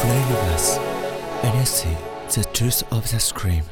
Play with us and you see the truth of the scream.